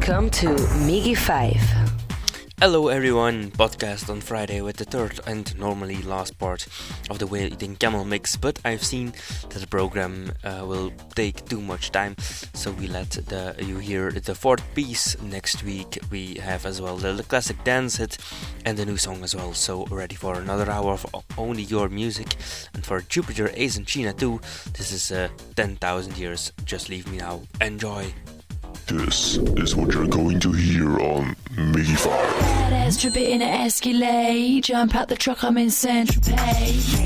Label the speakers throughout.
Speaker 1: Welcome to Miggy 5.
Speaker 2: Hello everyone, podcast on Friday with the third and normally last part of the Whale Eating Camel mix, but I've seen that the program uh, will take too much time, so we let the, you hear the fourth piece next week. We have as well the, the classic dance hit and the new song as well, so ready for another hour of only your music. And for Jupiter, Ace and China too, this is uh, 10,000 years. Just leave me now. Enjoy.
Speaker 3: This is what you're going to hear on Miggy 5.
Speaker 4: Badass tripping in an Escalade. Jump out the truck, I'm in Saint Tropez.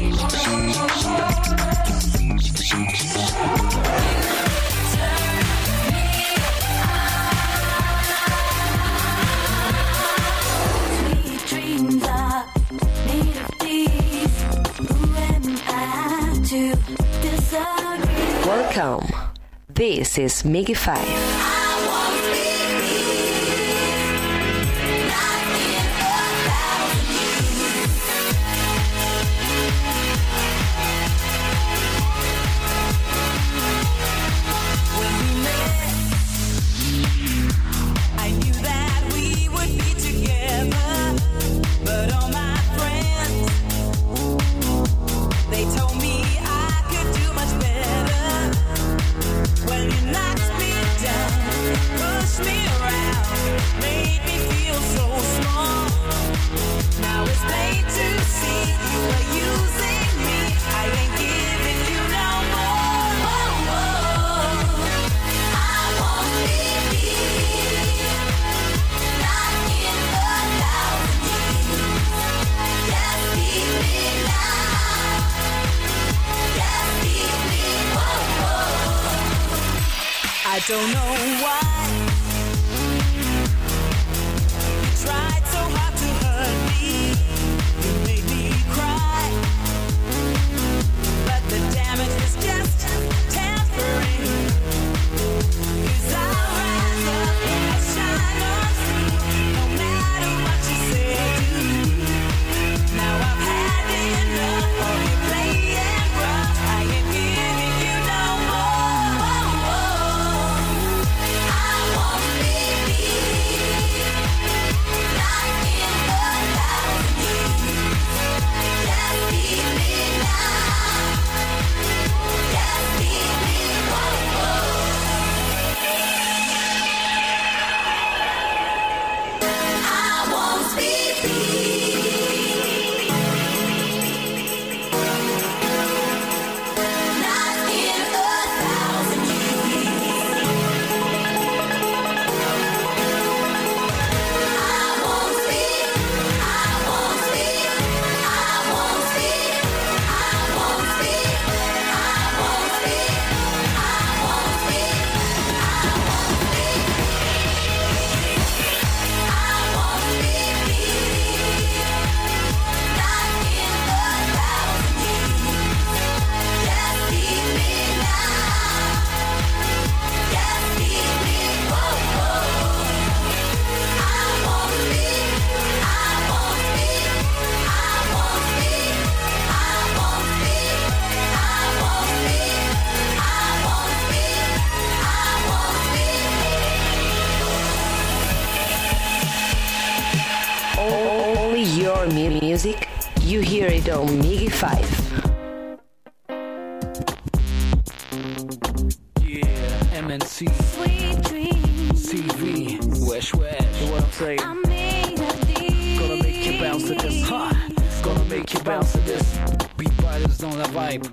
Speaker 1: Welcome. This is Miggy 5.
Speaker 5: I don't know why
Speaker 1: Only your music. You hear it on Miggy 5.
Speaker 6: Yeah, MNC,
Speaker 5: Sweet dreams.
Speaker 6: CV, Wesh Wesh. You know what I'm saying?
Speaker 5: I made of these.
Speaker 6: Gonna make you bounce to this, huh? Gonna make you bounce to this. Beat biters on the vibe.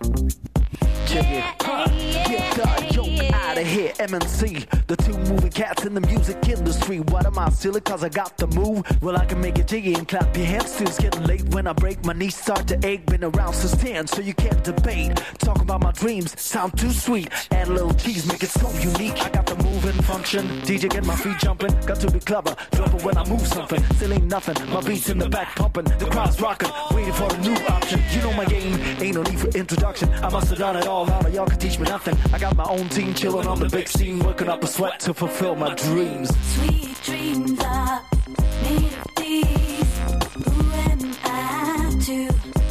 Speaker 6: Check it, huh? Get the yoke out of here, MNC. The two moving cats in the music industry. What am I silly? Cause I got the move. Well, I can make it jiggy and clap your hands too. It's getting late when I break. My knees start to ache. Been around since 10, so you can't debate. Talk about my dreams, sound too sweet. Add a little cheese, make it so unique. I got the moving function. DJ get my feet jumping. Got to be clever. Drop it when I move something. Still ain't nothing. My beats in the back pumping. The crowd's rocking. Waiting for a new option. You know my game. Ain't no need for introduction. I must have done it all. Of y'all can teach me nothing. I got my own team chilling on the big seen working up a sweat to fulfill my dreams.
Speaker 5: Sweet dreams are made of these. Who am I to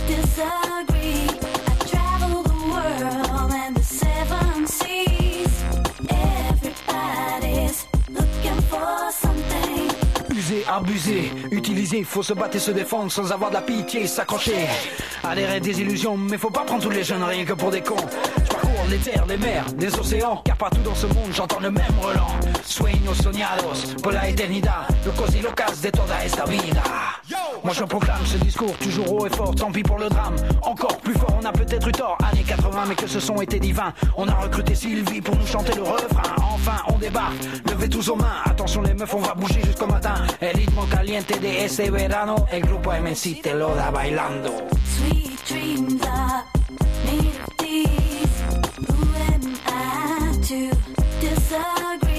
Speaker 5: disagree? I travel the world and the seven seas. Everybody's looking for
Speaker 7: something. User, abuser, utiliser, faut se battre et se défendre sans avoir de la pitié, s'accrocher. Adhérer des illusions, mais faut pas prendre tous les jeunes rien que pour des cons des terres, des mers, des océans. Car partout dans ce monde j'entends le même relan Sueños soñados por la eternidad. Locos y locas de toda esta vida. Moi je proclame ce discours toujours haut et fort Tant pis pour le drame, encore plus fort On a peut-être eu tort, années 80 mais que ce son était divin. On a recruté Sylvie pour nous chanter le refrain. Enfin on débarque, levez tous aux mains. Attention les meufs on va bouger jusqu'au matin. El ritmo caliente de ese verano. El grupo MC te lo da bailando.
Speaker 5: Sweet dreams are to disagree.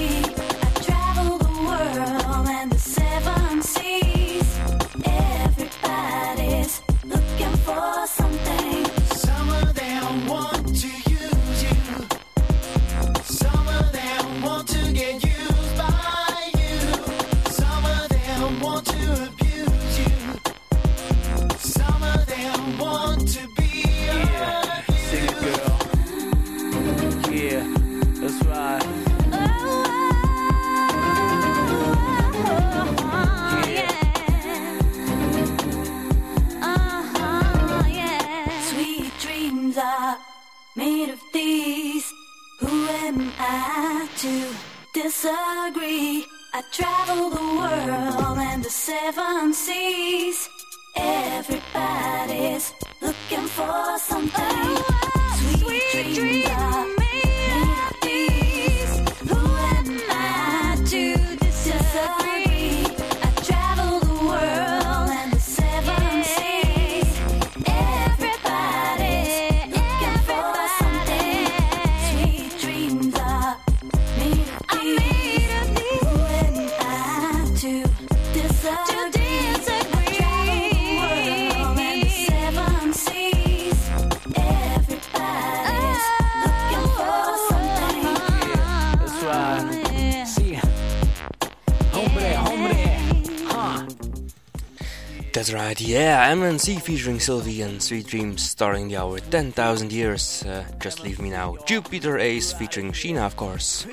Speaker 7: right,
Speaker 8: yeah, MNC featuring Sylvie and Sweet Dreams starring the hour 10,000 years. Uh, just leave me now. Jupiter Ace featuring Sheena, of course.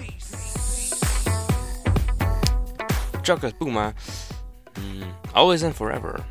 Speaker 8: Chocolate Puma. Mm, always and forever.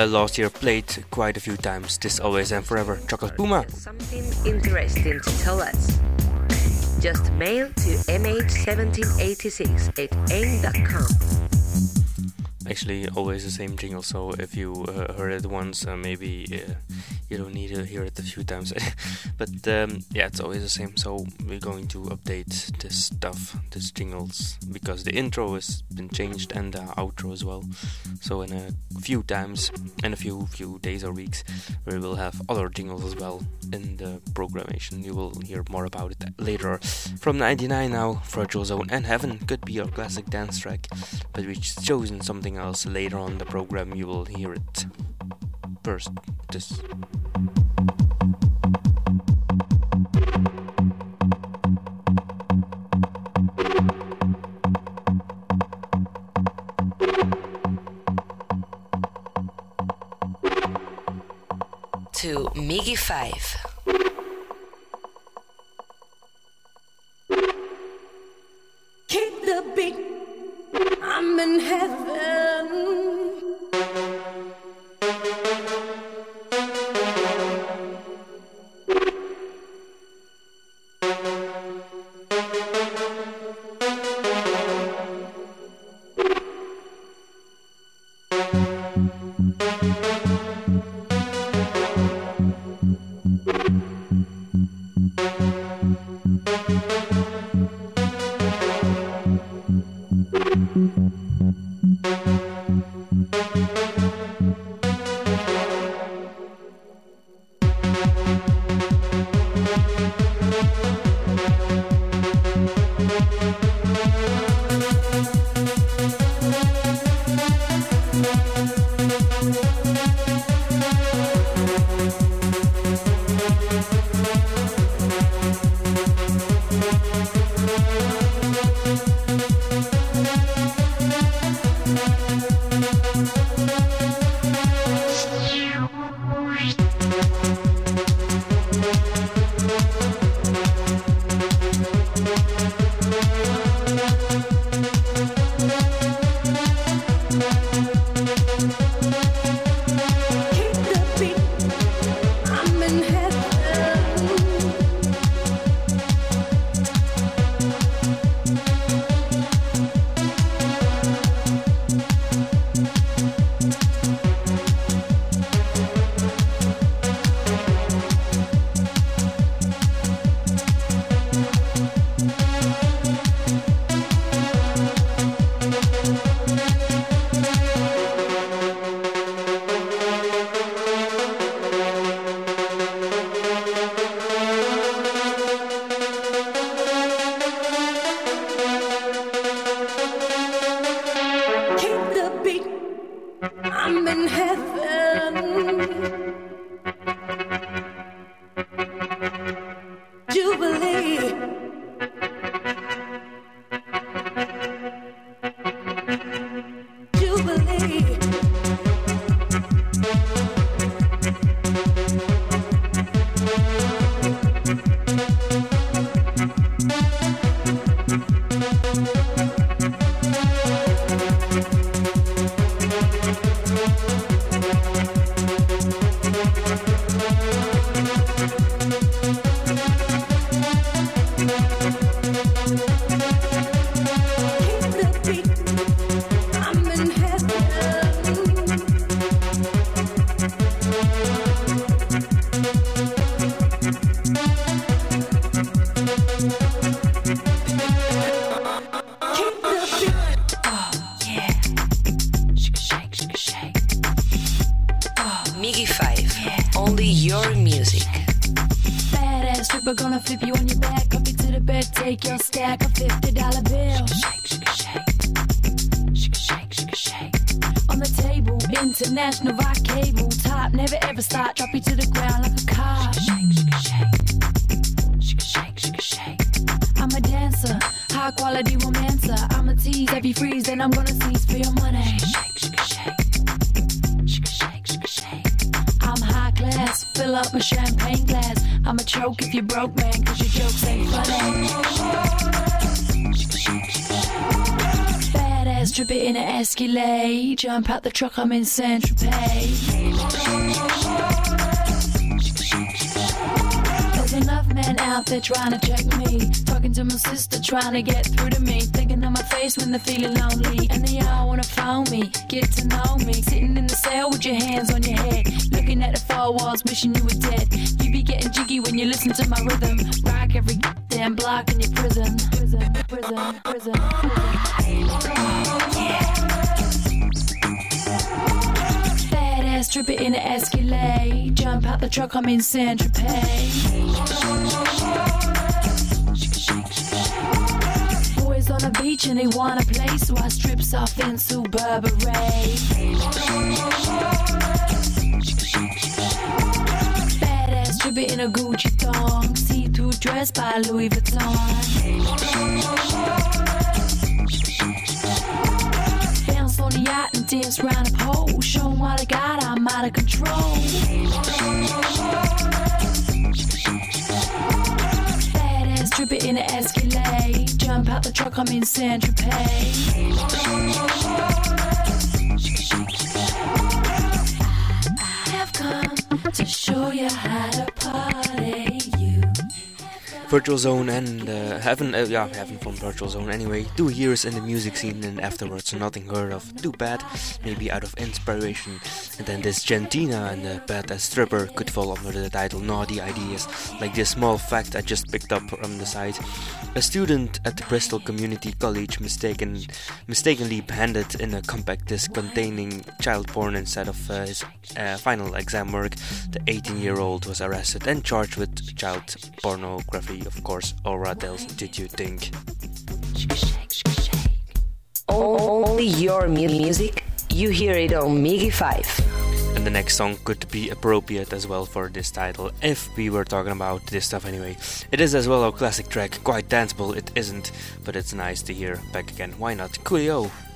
Speaker 2: Uh, last year played quite a few times. This always and forever. Chocolate Puma.
Speaker 9: Something interesting to tell us. Just mail to mh1786 at aim.com.
Speaker 2: Actually, always the same jingle. So if you uh, heard it once, uh, maybe uh, you don't need to hear it a few times. but um, yeah, it's always the same. So we're going to update this stuff, these jingles, because the intro been changed and the outro as well. So in a few times, in a few few days or weeks, we will have other jingles as well in the programmation. You will hear more about it later. From 99 now, Virtual Zone and Heaven could be our classic dance track, but we've chosen something else later on the program. You will hear it first. This.
Speaker 9: To Miggy
Speaker 4: up a champagne glass. I'ma choke if you broke, man, cause your jokes ain't funny. Badass trip it in an Escalade. Jump out the truck, I'm in Saint There's out there trying to check me. Talking to my sister, trying to get through to me. Thinking of my face when they're feeling lonely. And they all wanna phone me, get to know me. Sitting in the cell with your hands on your head. Looking at the four walls, wishing you were dead. You be getting jiggy when you listen to my rhythm. Rock every damn block in your prison. Prison, prison, prison, Badass trip it in an Escalade. Jump out the truck, I'm in San Saint Boys on the beach and they wanna play, so I strips off into Burberry. Badass trip it in a Gucci thong, see-through dress by Louis Vuitton. Bounce on the yacht dance round a pole. Show 'em what I got, I'm out of control. Badass trip it in an Escalade. Jump out the truck, I'm in Saint Tropez. I Have come to show you how to party.
Speaker 2: Virtual Zone and uh, Heaven, uh, yeah, Heaven from Virtual Zone anyway. Two years in the music scene and afterwards nothing heard of. Too bad, maybe out of inspiration. And then this Jentina and the Badass Stripper could fall under the title Naughty Ideas. Like this small fact I just picked up from the site. A student at the Bristol Community College mistaken, mistakenly handed in a compact disc containing child porn instead of uh, his uh, final exam work. The 18 year old was arrested and charged with child pornography, of course. Oh, or what else did you think?
Speaker 9: Only your mu- music. You hear it on Miggy 5.
Speaker 2: And the next song could be appropriate as well for this title, if we were talking about this stuff anyway. It is as well a classic track, quite danceable, it isn't, but it's nice to hear back again. Why not? Coolio!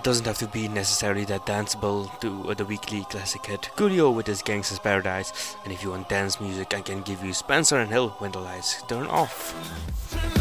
Speaker 2: Uh, doesn't have to be necessarily that danceable to the weekly classic hit Coolio with his Gangsta's Paradise. And if you want dance music, I can give you Spencer and Hill when the lights turn off.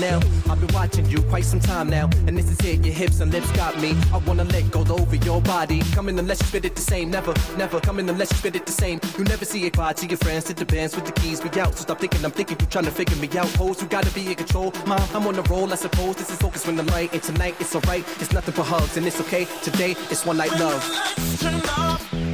Speaker 10: Now. I've been watching you quite some time now. And this is it, your hips and lips got me. I wanna let go over your body. Come in and let's spit it the same. Never, never come in and let's spit it the same. You never see it cry to your friends, to the with the keys. We out, so stop thinking I'm thinking you trying to figure me out. Hoes, you gotta be in control. Mom, I'm on the roll, I suppose. This is focus when the light. And tonight it's alright. It's nothing but hugs and it's okay. Today it's one night love.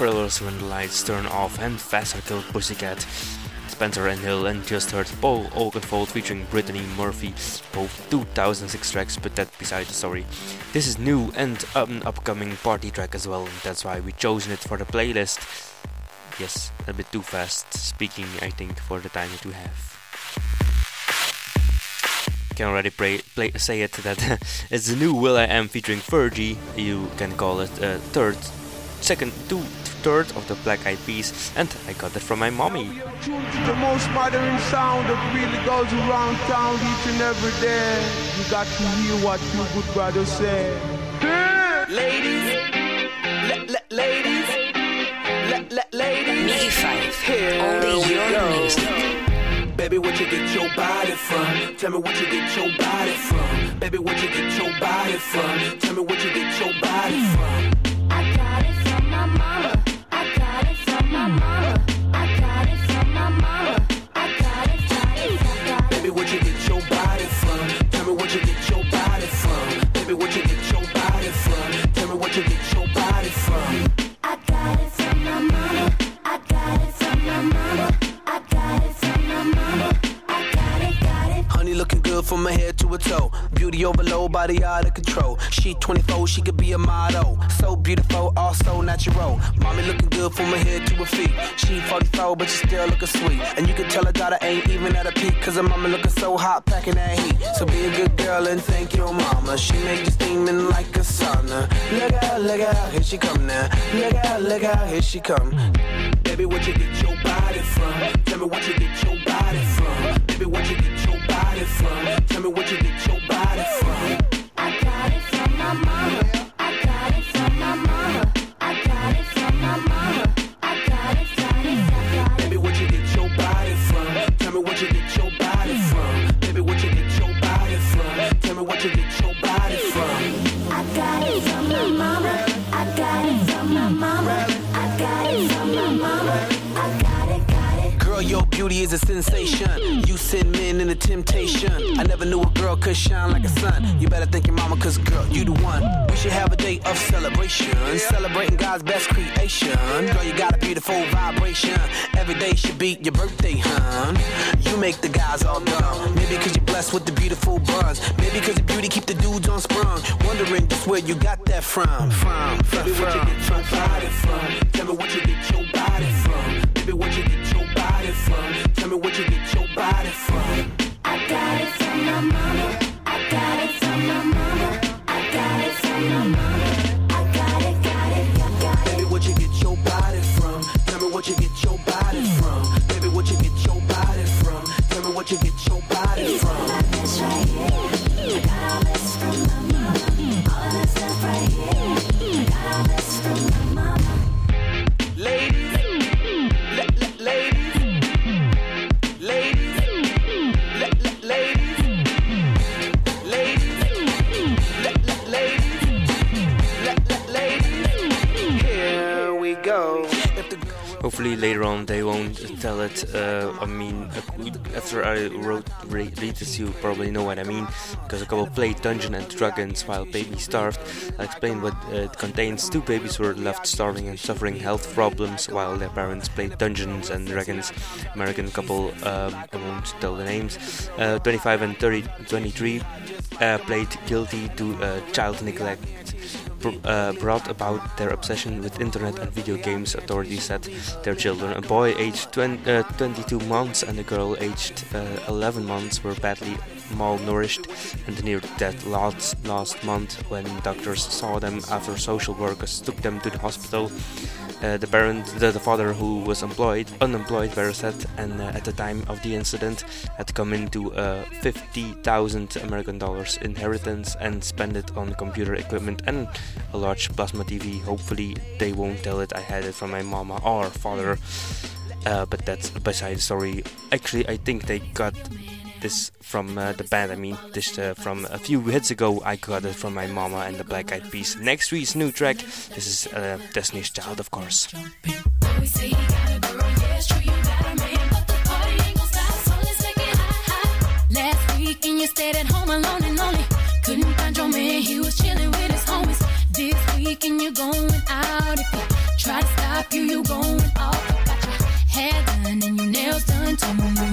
Speaker 2: Thrillers when the lights turn off and Faster Kill Pussycat. Spencer and Hill and just heard Paul Oakenfold featuring Brittany Murphy, both 2006 tracks, but that beside the story. This is new and an upcoming party track as well, that's why we chosen it for the playlist. Yes, a bit too fast speaking, I think, for the time that we have. Can already play, play, say it that it's the new Will I Am featuring Fergie. You can call it a third, second, two third of the Black Eyed Peas, and I got it from my mommy.
Speaker 11: Tune the most modern sound that really goes around town each and every day. You got to hear what you good brother say.
Speaker 12: Ladies, la- la- ladies, la- la- ladies.
Speaker 9: Miggy 5. Only your music.
Speaker 12: Baby, what you get your body from? Tell me what you get your body from. Baby, what you get your body from? Tell me what you get your body Cause her mama looking so hot, packing that heat. So be a good girl and thank your mama. She make you steaming like a sauna. Look out, look out, here she come now. Look out, look out, here she come. Baby, what you get your body from? Tell me what you get your body from. Baby, what you get your body from? Tell me what you get sensation. You send men in a temptation. I never knew a girl could shine like a sun. You better thank your mama, cause girl, you the one. We should have a day of celebration. Celebrating God's best creation. Girl, you got a beautiful vibration. Every day should be your birthday, hun. You make the guys all dumb. Maybe cause you're blessed with the beautiful buns. Maybe cause your beauty keep the dudes on sprung. Wondering just where you got that from. From, from, Baby, where you get your body from? Tell me what you get your body from. Get your you
Speaker 2: probably know what I mean. Because a couple played Dungeon and Dragons while baby starved. I explained what uh, it contains. Two babies were left starving and suffering health problems while their parents played Dungeons and Dragons. American couple, um, I won't tell the names. Uh, 25 and 30, 23 uh, played guilty to uh, child neglect uh, brought about their obsession with internet and video games, authorities said their children, a boy aged 20, uh, 22 months and a girl aged uh, 11 months, were badly malnourished and near death last, last month when doctors saw them after social workers took them to the hospital. Uh, the parent, the, the father who was employed, unemployed, better said, and uh, at the time of the incident had come into uh, 50,000 American dollars inheritance and spent it on computer equipment and a large plasma TV. Hopefully, they won't tell it I had it from my mama or father. Uh, but that's beside the story. Actually, I think they got this from uh, the band. I mean, this uh, from a few hits ago. I got it from my mama and the Black Eyed Peas. Next week's new track. This is uh, Destiny's Child, of course.
Speaker 4: And you stayed at home alone and lonely. Couldn't find your man, he was chilling with his homies. This week and you're going out. If try to stop you, you going off. Got your hair done and your nails done too. You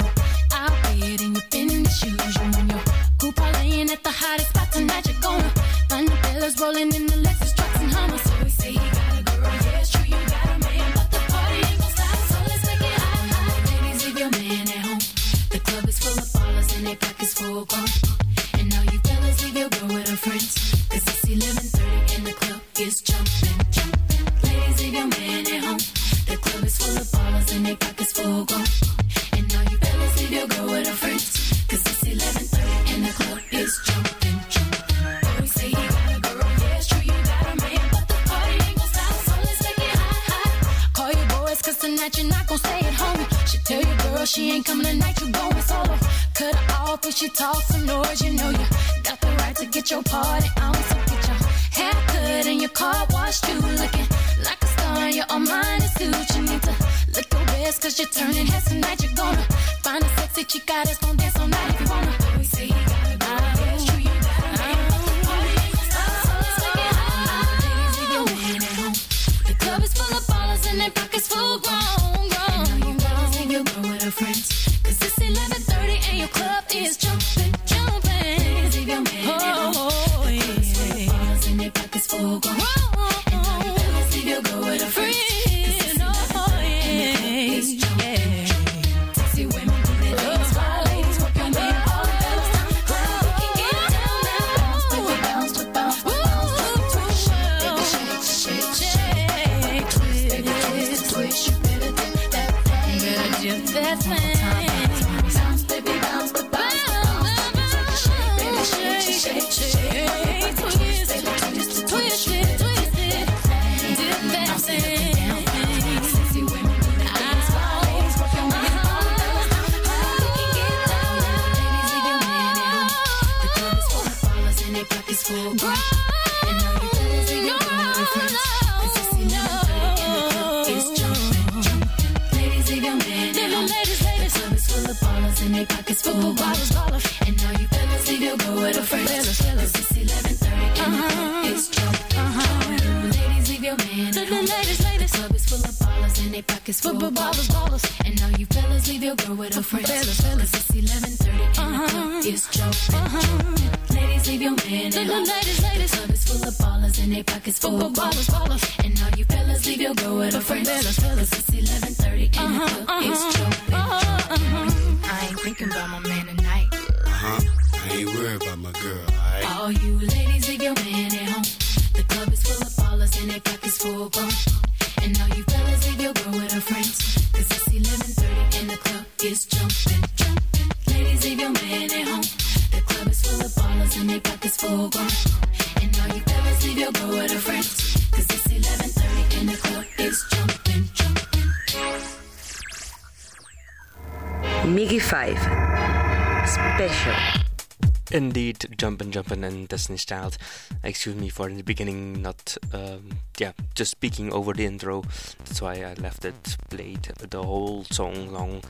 Speaker 4: And
Speaker 2: Destiny's Child. Excuse me for in the beginning not, um, yeah, just speaking over the intro. That's why I left it played the whole song long.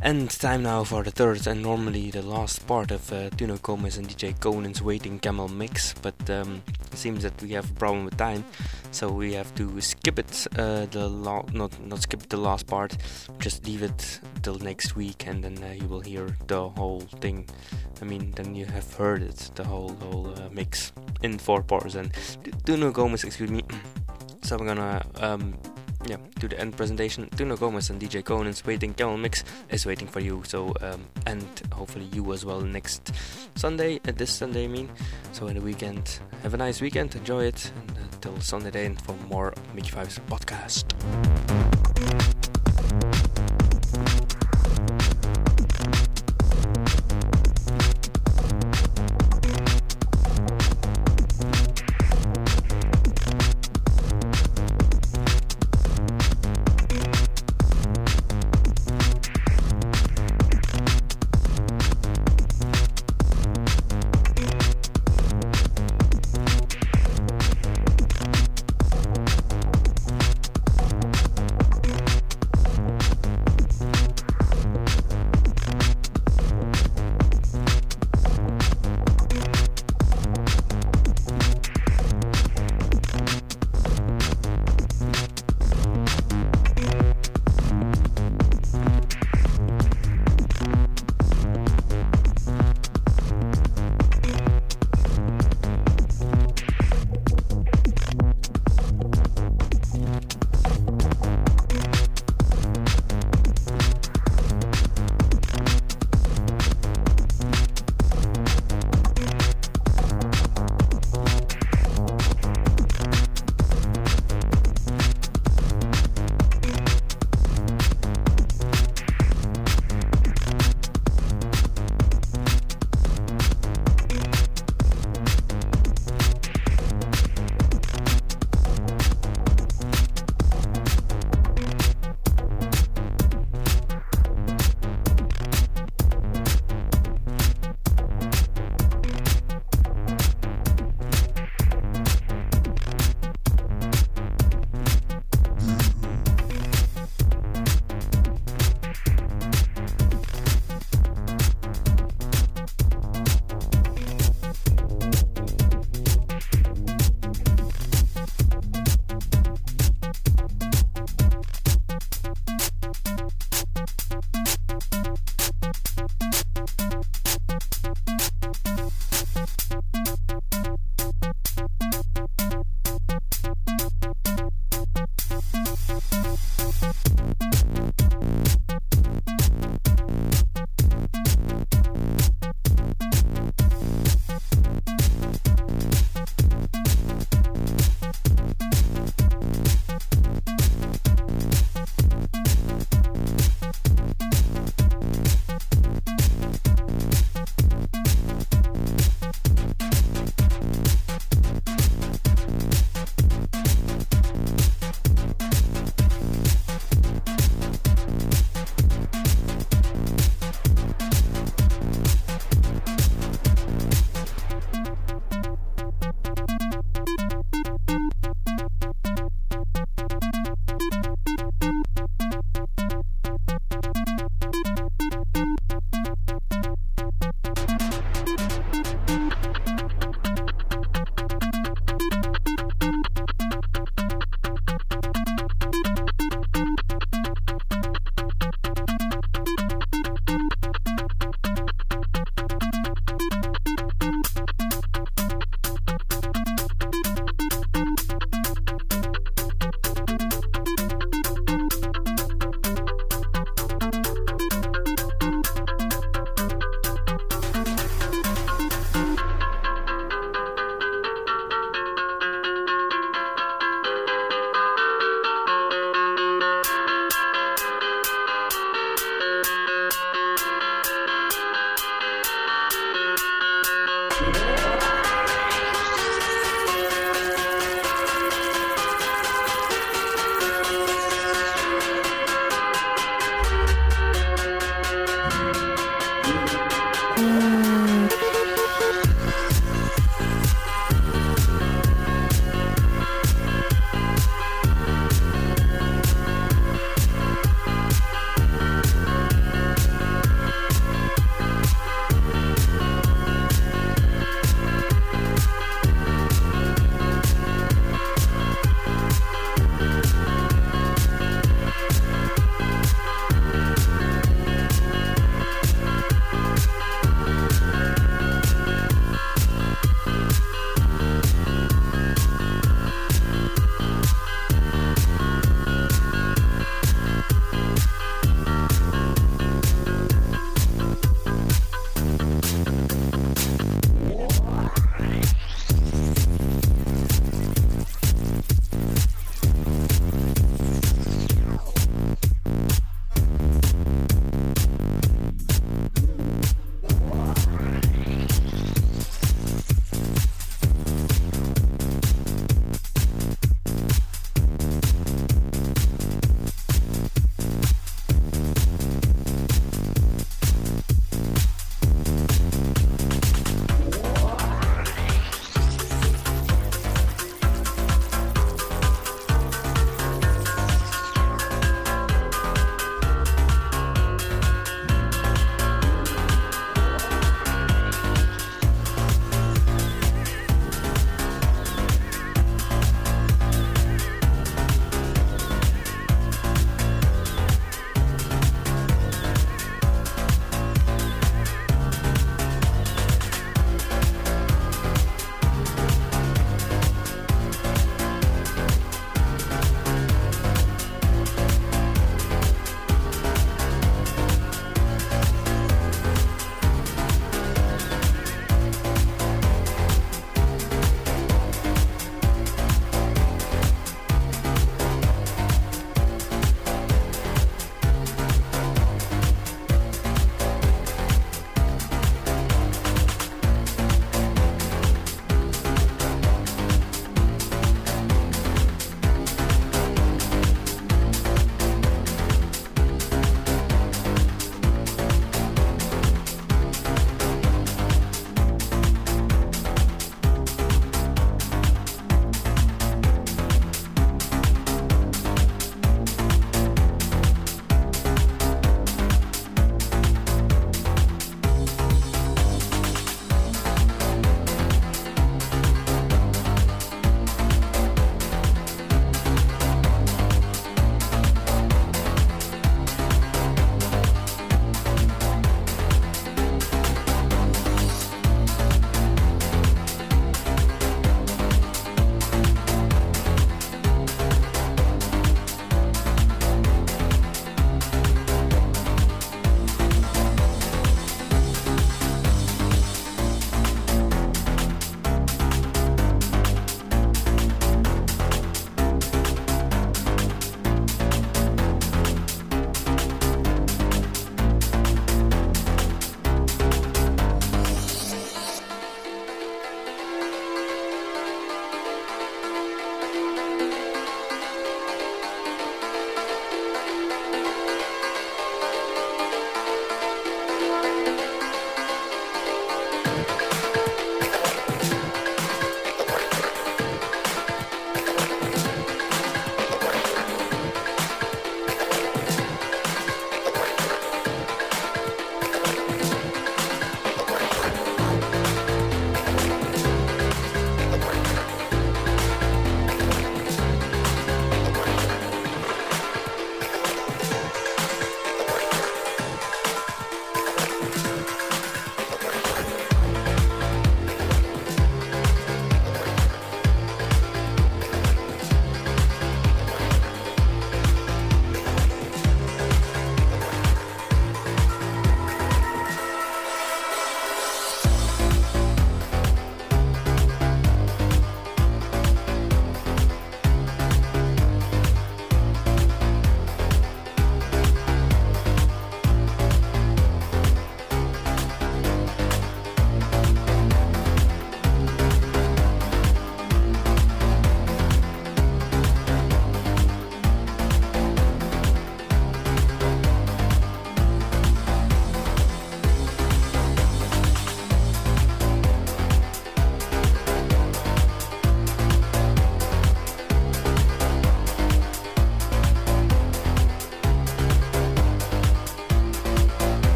Speaker 2: And time now for the third and normally the last part of uh, Tuno Gomez and DJ Conan's Waiting Camel mix. But um, it seems that we have a problem with time, so we have to skip it. Uh, the not not skip the last part, just leave it till next week, and then uh, you will hear the whole thing. I mean, then you have heard it, the whole whole uh, mix in four parts. And Tuno Gomez, excuse me. so I'm gonna um, yeah to the end presentation. Tuno Gomez and DJ Conan's Waiting Camel mix is waiting for you. So um, and hopefully you as well next Sunday. Uh, this Sunday, I mean. So in the weekend, have a nice weekend. Enjoy it. And till Sunday then for more Miggy 5's podcast.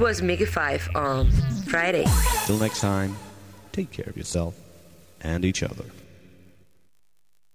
Speaker 13: Was
Speaker 9: Miggy 5 on Friday.
Speaker 14: Till next time, take care of yourself and each other.